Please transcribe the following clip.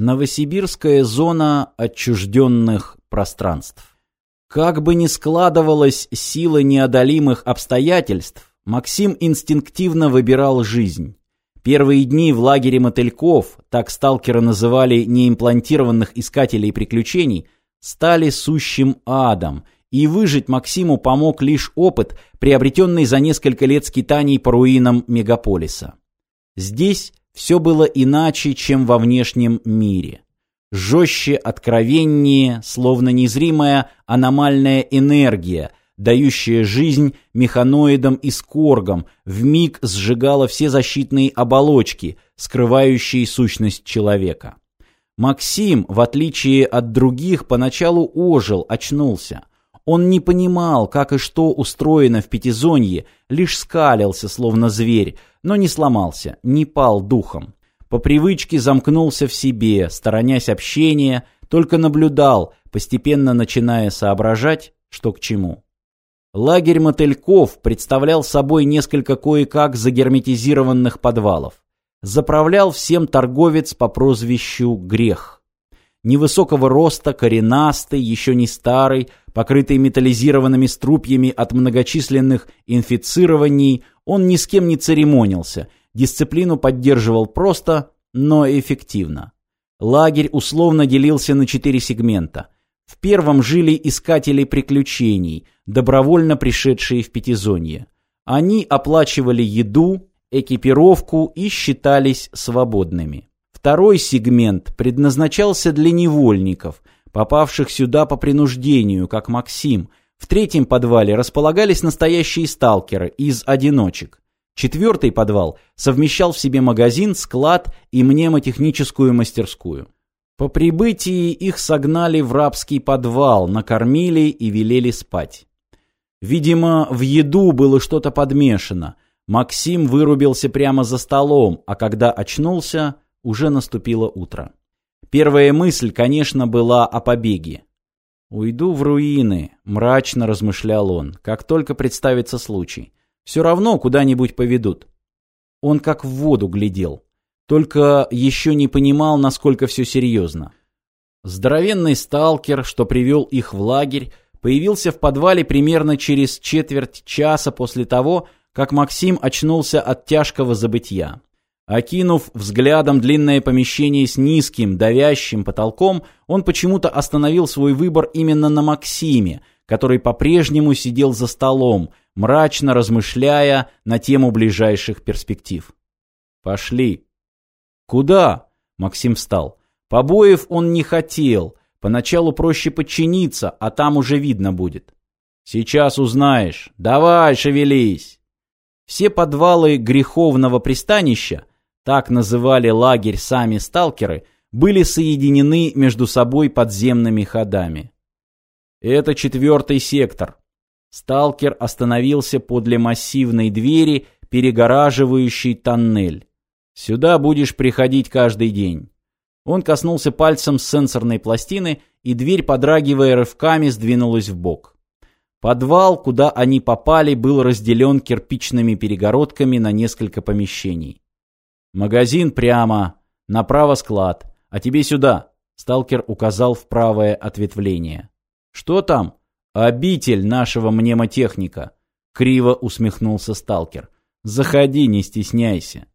Новосибирская зона отчужденных пространств. Как бы ни складывалась сила неодолимых обстоятельств, Максим инстинктивно выбирал жизнь. Первые дни в лагере мотыльков, так сталкеры называли неимплантированных искателей приключений, стали сущим адом, и выжить Максиму помог лишь опыт, приобретенный за несколько лет скитаний по руинам мегаполиса. Здесь все было иначе, чем во внешнем мире. Жестче, откровеннее, словно незримая аномальная энергия, дающая жизнь механоидам и скоргам, вмиг сжигала все защитные оболочки, скрывающие сущность человека. Максим, в отличие от других, поначалу ожил, очнулся. Он не понимал, как и что устроено в пятизонье, лишь скалился, словно зверь, но не сломался, не пал духом. По привычке замкнулся в себе, сторонясь общения, только наблюдал, постепенно начиная соображать, что к чему. Лагерь мотыльков представлял собой несколько кое-как загерметизированных подвалов. Заправлял всем торговец по прозвищу Грех. Невысокого роста, коренастый, еще не старый, покрытый металлизированными струпьями от многочисленных инфицирований, он ни с кем не церемонился, дисциплину поддерживал просто, но эффективно. Лагерь условно делился на четыре сегмента – в первом жили искатели приключений, добровольно пришедшие в Пятизонье. Они оплачивали еду, экипировку и считались свободными. Второй сегмент предназначался для невольников, попавших сюда по принуждению, как Максим. В третьем подвале располагались настоящие сталкеры из одиночек. Четвертый подвал совмещал в себе магазин, склад и мнемотехническую мастерскую. По прибытии их согнали в рабский подвал, накормили и велели спать. Видимо, в еду было что-то подмешано. Максим вырубился прямо за столом, а когда очнулся, уже наступило утро. Первая мысль, конечно, была о побеге. «Уйду в руины», — мрачно размышлял он, как только представится случай. «Все равно куда-нибудь поведут». Он как в воду глядел. Только еще не понимал, насколько все серьезно. Здоровенный сталкер, что привел их в лагерь, появился в подвале примерно через четверть часа после того, как Максим очнулся от тяжкого забытья. Окинув взглядом длинное помещение с низким, давящим потолком, он почему-то остановил свой выбор именно на Максиме, который по-прежнему сидел за столом, мрачно размышляя на тему ближайших перспектив. «Пошли», «Куда?» — Максим встал. «Побоев он не хотел. Поначалу проще подчиниться, а там уже видно будет». «Сейчас узнаешь. Давай, шевелись!» Все подвалы греховного пристанища, так называли лагерь сами сталкеры, были соединены между собой подземными ходами. Это четвертый сектор. Сталкер остановился подле массивной двери, перегораживающей тоннель. Сюда будешь приходить каждый день. Он коснулся пальцем сенсорной пластины, и дверь, подрагивая рывками, сдвинулась в бок. Подвал, куда они попали, был разделен кирпичными перегородками на несколько помещений. Магазин прямо, направо склад, а тебе сюда. Сталкер указал в правое ответвление. Что там? Обитель нашего мнемотехника. Криво усмехнулся сталкер. Заходи, не стесняйся.